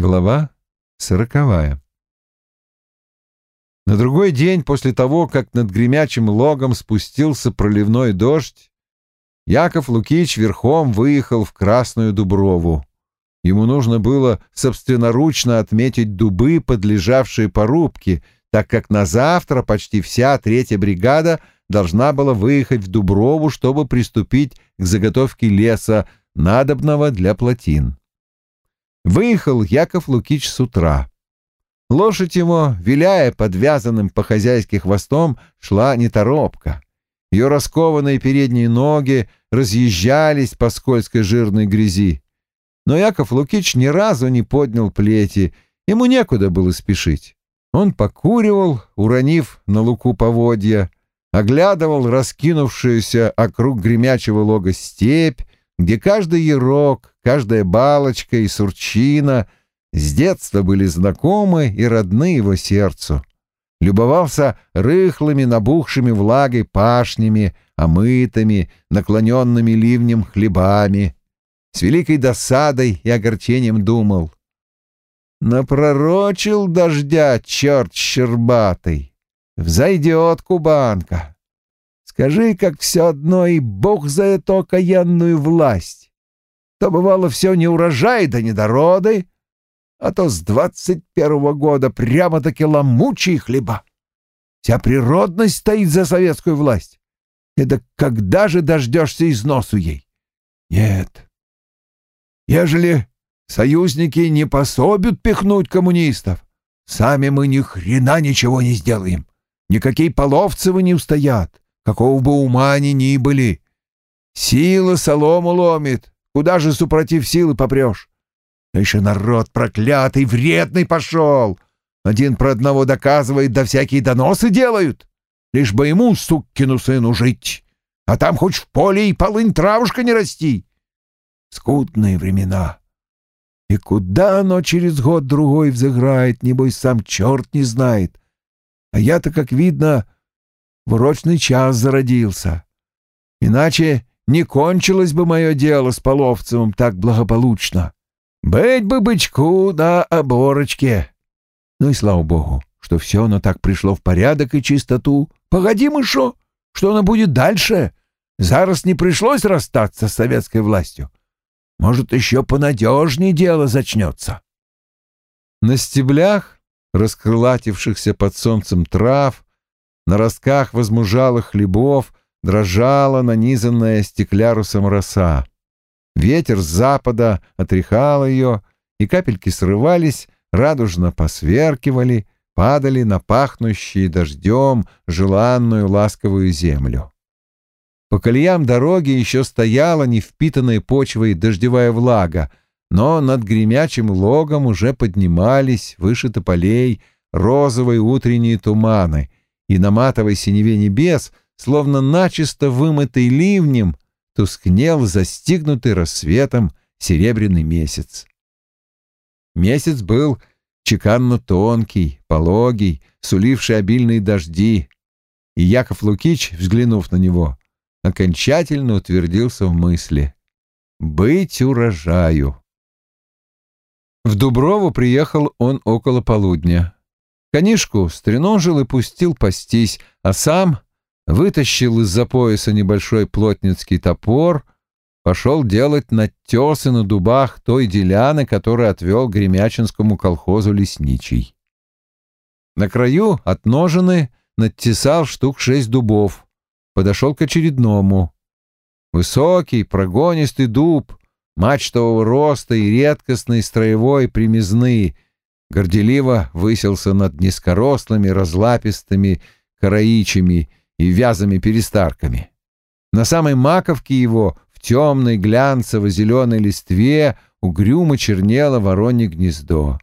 Глава сороковая. На другой день после того, как над гремячим логом спустился проливной дождь, Яков Лукич верхом выехал в Красную Дуброву. Ему нужно было собственноручно отметить дубы, подлежавшие порубке, так как на завтра почти вся третья бригада должна была выехать в Дуброву, чтобы приступить к заготовке леса, надобного для плотин. Выехал Яков Лукич с утра. Лошадь его, виляя подвязанным по-хозяйски хвостом, шла неторопко. Ее раскованные передние ноги разъезжались по скользкой жирной грязи. Но Яков Лукич ни разу не поднял плети, ему некуда было спешить. Он покуривал, уронив на луку поводья, оглядывал раскинувшуюся округ гремячего лога степь, где каждый ярок, каждая балочка и сурчина с детства были знакомы и родны его сердцу. Любовался рыхлыми, набухшими влагой пашнями, омытыми, наклоненными ливнем хлебами. С великой досадой и огорчением думал. Напророчил дождя черт щербатый. Взойдет кубанка. Скажи, как все одно, и бог за эту окаянную власть. То бывало все не урожай да недороды, а то с двадцать первого года прямо-таки ломучие хлеба. Вся природность стоит за советскую власть. Это когда же дождешься износу ей? Нет. Ежели союзники не пособят пихнуть коммунистов, сами мы ни хрена ничего не сделаем. Никакие половцевы не устоят какого бы ума они ни были. Сила солому ломит, куда же супротив силы попрешь? Еще народ проклятый, вредный пошел. Один про одного доказывает, да всякие доносы делают. Лишь бы ему, суккину сыну, жить. А там хоть в поле и полынь травушка не расти. Скудные времена. И куда оно через год-другой взыграет, небось, сам черт не знает. А я-то, как видно, в урочный час зародился. Иначе не кончилось бы мое дело с Половцевым так благополучно. Быть бы бычку на оборочке. Ну и слава богу, что все оно так пришло в порядок и чистоту. Погоди, мышо, что оно будет дальше? Зараз не пришлось расстаться с советской властью. Может, еще понадежнее дело зачнется. На стеблях, раскрылатившихся под солнцем трав, на ростках возмужалых хлебов дрожала нанизанная стеклярусом роса. Ветер с запада отряхал ее, и капельки срывались, радужно посверкивали, падали на пахнущие дождем желанную ласковую землю. По колеям дороги еще стояла невпитанная почвой дождевая влага, но над гремячим логом уже поднимались выше тополей розовые утренние туманы — и на матовой синеве небес, словно начисто вымытый ливнем, тускнел застигнутый рассветом серебряный месяц. Месяц был чеканно тонкий, пологий, суливший обильные дожди, и Яков Лукич, взглянув на него, окончательно утвердился в мысли «быть урожаю». В Дуброву приехал он около полудня. Конишку стреножил и пустил пастись, а сам вытащил из-за пояса небольшой плотницкий топор, пошел делать надтесы на дубах той деляны, который отвел Гремячинскому колхозу лесничий. На краю от ножены надтесал штук шесть дубов, подошел к очередному. Высокий, прогонистый дуб, мачтового роста и редкостный строевой примизны — горделиво высился над низкорослыми разлапистыми караичами и вязами перестарками. На самой маковке его в темной глянцево-зеленой листве угрюмо чернело воронье гнездо.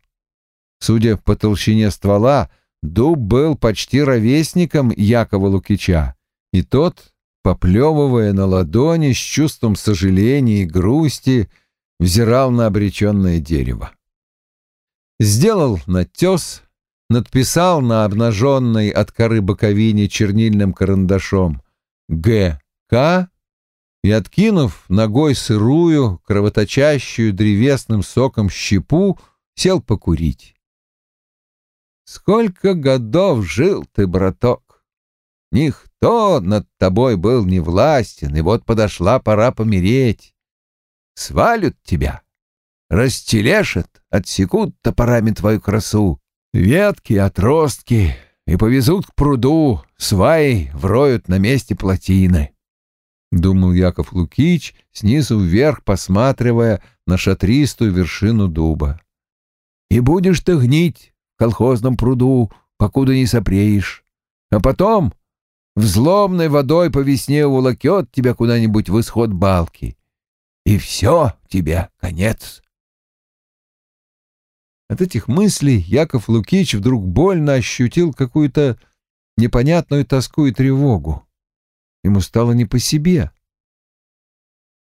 Судя по толщине ствола, дуб был почти ровесником Якова Лукича, и тот, поплевывая на ладони с чувством сожаления и грусти, взирал на обреченное дерево сделал натес, надписал на обнаженной от коры боковине чернильным карандашом «ГК» и, откинув ногой сырую, кровоточащую древесным соком щепу, сел покурить. Сколько годов жил ты, браток! Никто над тобой был не властен, и вот подошла пора помереть. Свалят тебя, растелешат, отсекут топорами твою красу, ветки, отростки, и повезут к пруду, сваи вроют на месте плотины. — думал Яков Лукич, снизу вверх посматривая на шатристую вершину дуба. «И будешь ты гнить в колхозном пруду, покуда не сопреешь. А потом взломной водой по весне уволокет тебя куда-нибудь в исход балки. И все, тебе конец». От этих мыслей Яков Лукич вдруг больно ощутил какую-то непонятную тоску и тревогу. Ему стало не по себе.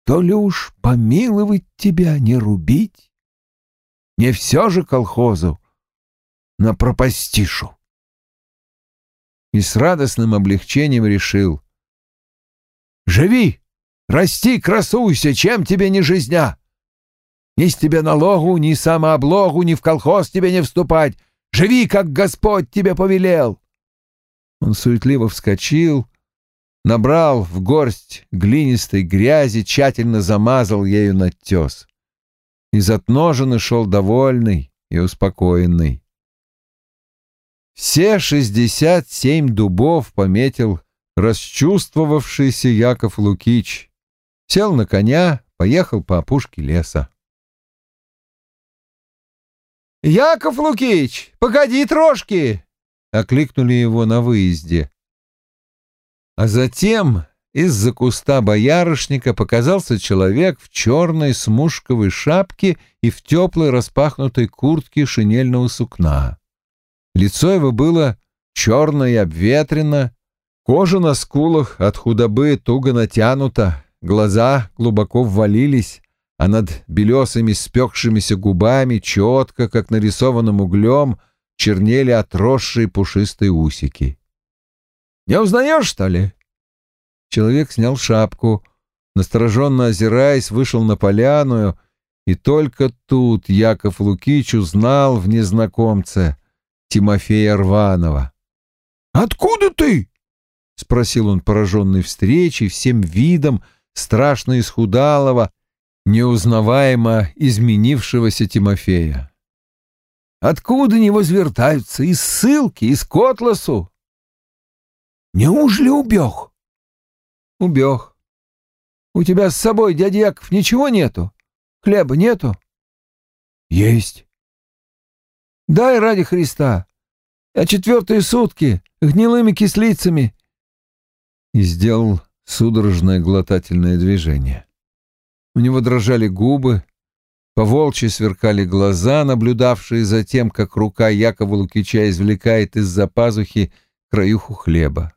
То ли уж помиловать тебя не рубить? Не все же колхозу на пропастишу. И с радостным облегчением решил. Живи, расти, красуйся, чем тебе не жизня? Ни с тебе налогу, ни самооблогу, ни в колхоз тебе не вступать. Живи, как Господь тебе повелел. Он суетливо вскочил, набрал в горсть глинистой грязи, тщательно замазал ею надтес. Из отножины шел довольный и успокоенный. Все шестьдесят семь дубов пометил расчувствовавшийся Яков Лукич. Сел на коня, поехал по опушке леса. «Яков Лукич, погоди трошки!» — окликнули его на выезде. А затем из-за куста боярышника показался человек в черной смушковой шапке и в теплой распахнутой куртке шинельного сукна. Лицо его было черное и обветрено, кожа на скулах от худобы туго натянута, глаза глубоко ввалились, а над белесыми спекшимися губами четко, как нарисованным углем, чернели отросшие пушистые усики. Не узнаешь, что ли?» Человек снял шапку, настороженно озираясь, вышел на поляну, и только тут Яков Лукич узнал в незнакомце Тимофея Рванова. «Откуда ты?» — спросил он, пораженный встречей, всем видом страшно исхудалого, неузнаваемо изменившегося Тимофея. «Откуда не возвертаются? Из ссылки, из Котласу?» Неужели убег? Убег. У тебя с собой, дядя Яков, ничего нету? Хлеба нету? Есть. Дай ради Христа. А четвертые сутки гнилыми кислицами. И сделал судорожное глотательное движение. У него дрожали губы, по-волчьи сверкали глаза, наблюдавшие за тем, как рука Якова Лукича извлекает из-за пазухи краюху хлеба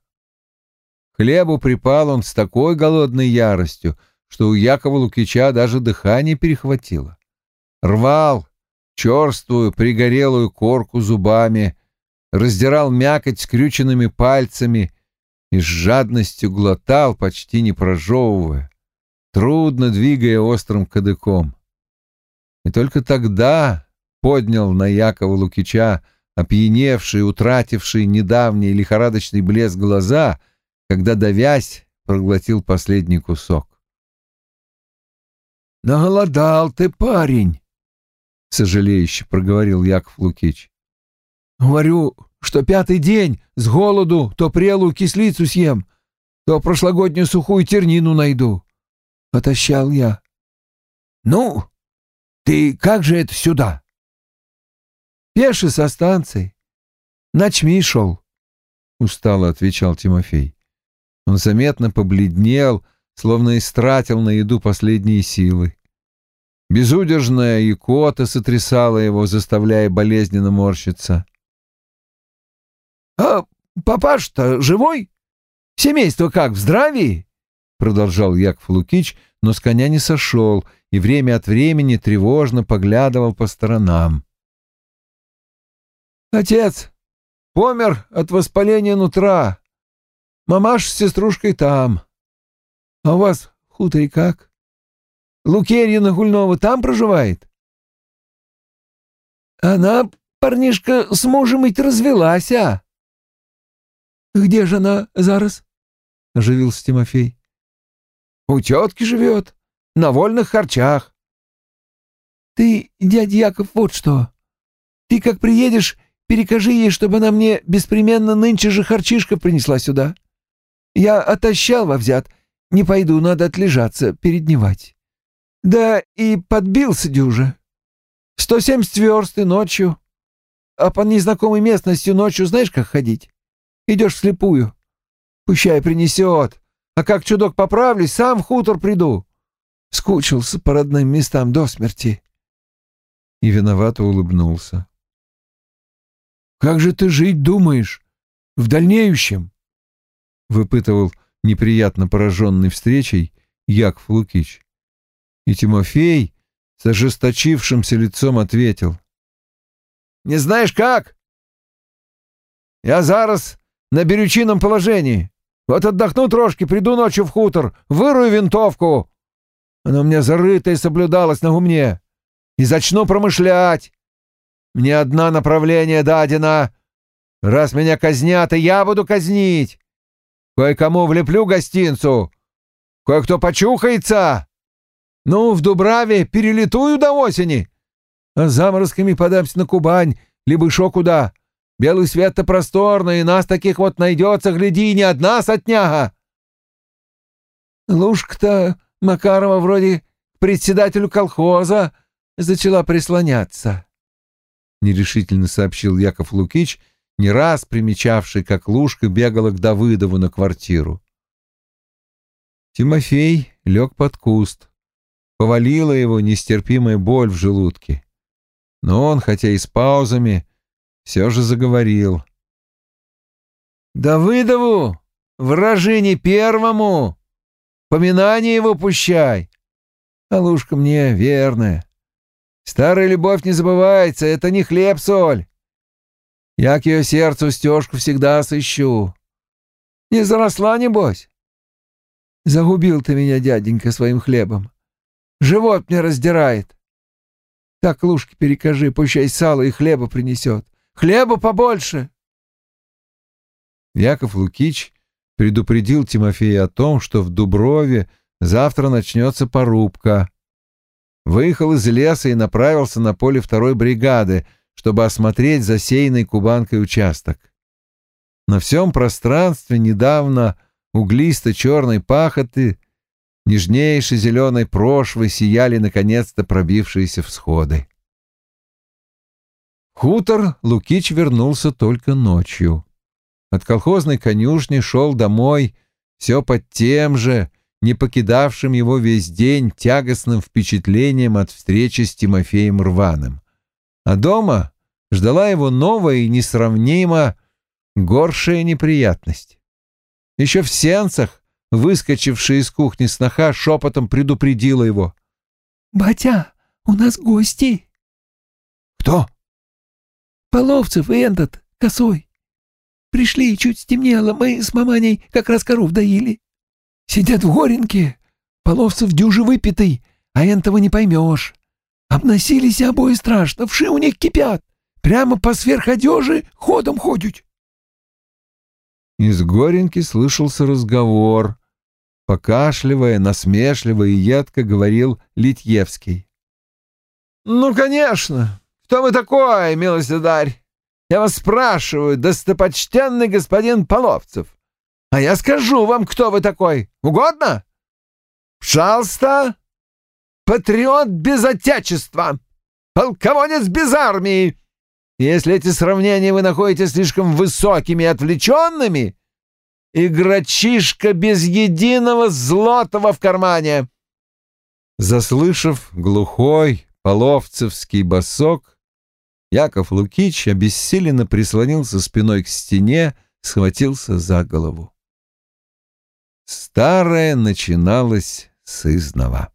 хлебу припал он с такой голодной яростью, что у Якова Лукича даже дыхание перехватило. Рвал черствую пригорелую корку зубами, раздирал мякоть скрюченными пальцами и с жадностью глотал, почти не прожевывая, трудно двигая острым кадыком. И только тогда поднял на Якова Лукича опьяневший, утративший недавний лихорадочный блеск глаза — когда, давясь, проглотил последний кусок. «Наголодал ты, парень!» — сожалеюще проговорил Яков Лукич. «Говорю, что пятый день с голоду то прелую кислицу съем, то прошлогоднюю сухую тернину найду. Отощал я. Ну, ты как же это сюда?» «Пеший со станции. Ночми шел», — устало отвечал Тимофей. Он заметно побледнел, словно истратил на еду последние силы. Безудержная икота сотрясала его, заставляя болезненно морщиться. — А папаш-то живой? Семейство как, в здравии? — продолжал Яков Лукич, но с коня не сошел и время от времени тревожно поглядывал по сторонам. — Отец помер от воспаления нутра, Мамаш с сеструшкой там. А у вас хуторе как? Лукерьина Гульнова там проживает? Она, парнишка, с мужем ведь развелась, а? Где же она зараз? Оживился Тимофей. У тетки живет, на вольных харчах. Ты, дядя Яков, вот что. Ты как приедешь, перекажи ей, чтобы она мне беспременно нынче же харчишка принесла сюда. Я отощал во взят, не пойду, надо отлежаться, передневать. Да и подбился дюже. Сто семьдесят верст ночью. А по незнакомой местности ночью знаешь, как ходить? Идешь вслепую. Пущай принесет. А как чудок поправлюсь, сам в хутор приду. Скучился по родным местам до смерти. И виновато улыбнулся. «Как же ты жить думаешь? В дальнейшем?» — выпытывал неприятно пораженный встречей Яков Лукич. И Тимофей с ожесточившимся лицом ответил. «Не знаешь как? Я зараз на берючином положении. Вот отдохну трошки, приду ночью в хутор, вырую винтовку. Она у меня зарытая соблюдалась на гумне. И зачну промышлять. Мне одна направление дадено. Раз меня казнят, и я буду казнить. Кое-кому влеплю гостинцу. Кое-кто почухается. Ну, в Дубраве перелетую до осени. А заморозками подамся на Кубань, либо шо куда. Белый свет-то просторный, и нас таких вот найдется, гляди, не одна сотняга. Лужка-то Макарова вроде к председателю колхоза зачала прислоняться. Нерешительно сообщил Яков Лукич, не раз примечавший, как Лужка бегала к Давыдову на квартиру. Тимофей лег под куст. Повалила его нестерпимая боль в желудке. Но он, хотя и с паузами, все же заговорил. «Давыдову, вражине первому, поминание его пущай, а лужка мне верная. Старая любовь не забывается, это не хлеб-соль. Я к ее сердцу стежку всегда сыщу. Не заросла, небось? Загубил ты меня, дяденька, своим хлебом. Живот мне раздирает. Так лужки перекажи, пущай сало и хлеба принесет. Хлеба побольше!» Яков Лукич предупредил Тимофея о том, что в Дуброве завтра начнется порубка. Выехал из леса и направился на поле второй бригады, чтобы осмотреть засеянный кубанкой участок. На всем пространстве недавно углисто-черной пахоты, нежнейшей зеленой прошвы сияли наконец-то пробившиеся всходы хутор Лукич вернулся только ночью. От колхозной конюшни шел домой все под тем же, не покидавшим его весь день тягостным впечатлением от встречи с Тимофеем Рваным. А дома ждала его новая и несравнимо горшая неприятность. Еще в сенцах, выскочившая из кухни сноха, шепотом предупредила его. «Батя, у нас гости». «Кто?» Половцев и этот, косой. Пришли, чуть стемнело, мы с маманей как раз коров доили. Сидят в горенке, Половцев дюжи выпитый, а энтого не поймешь. Обносились обои страшно, вши у них кипят. Прямо по сверходежи ходом ходят. Из горенки слышался разговор. Покашливая, насмешливо и едко говорил Литьевский. «Ну, конечно, кто вы такой, милостидарь? Я вас спрашиваю, достопочтенный господин Половцев. А я скажу вам, кто вы такой. Угодно? Пожалуйста. Патриот без отечества. Полководец без армии. Если эти сравнения вы находите слишком высокими и отвлеченными, игрочишка без единого злотого в кармане. Заслышав глухой половцевский босок, Яков Лукич обессиленно прислонился спиной к стене, схватился за голову. Старое начиналось с изнова.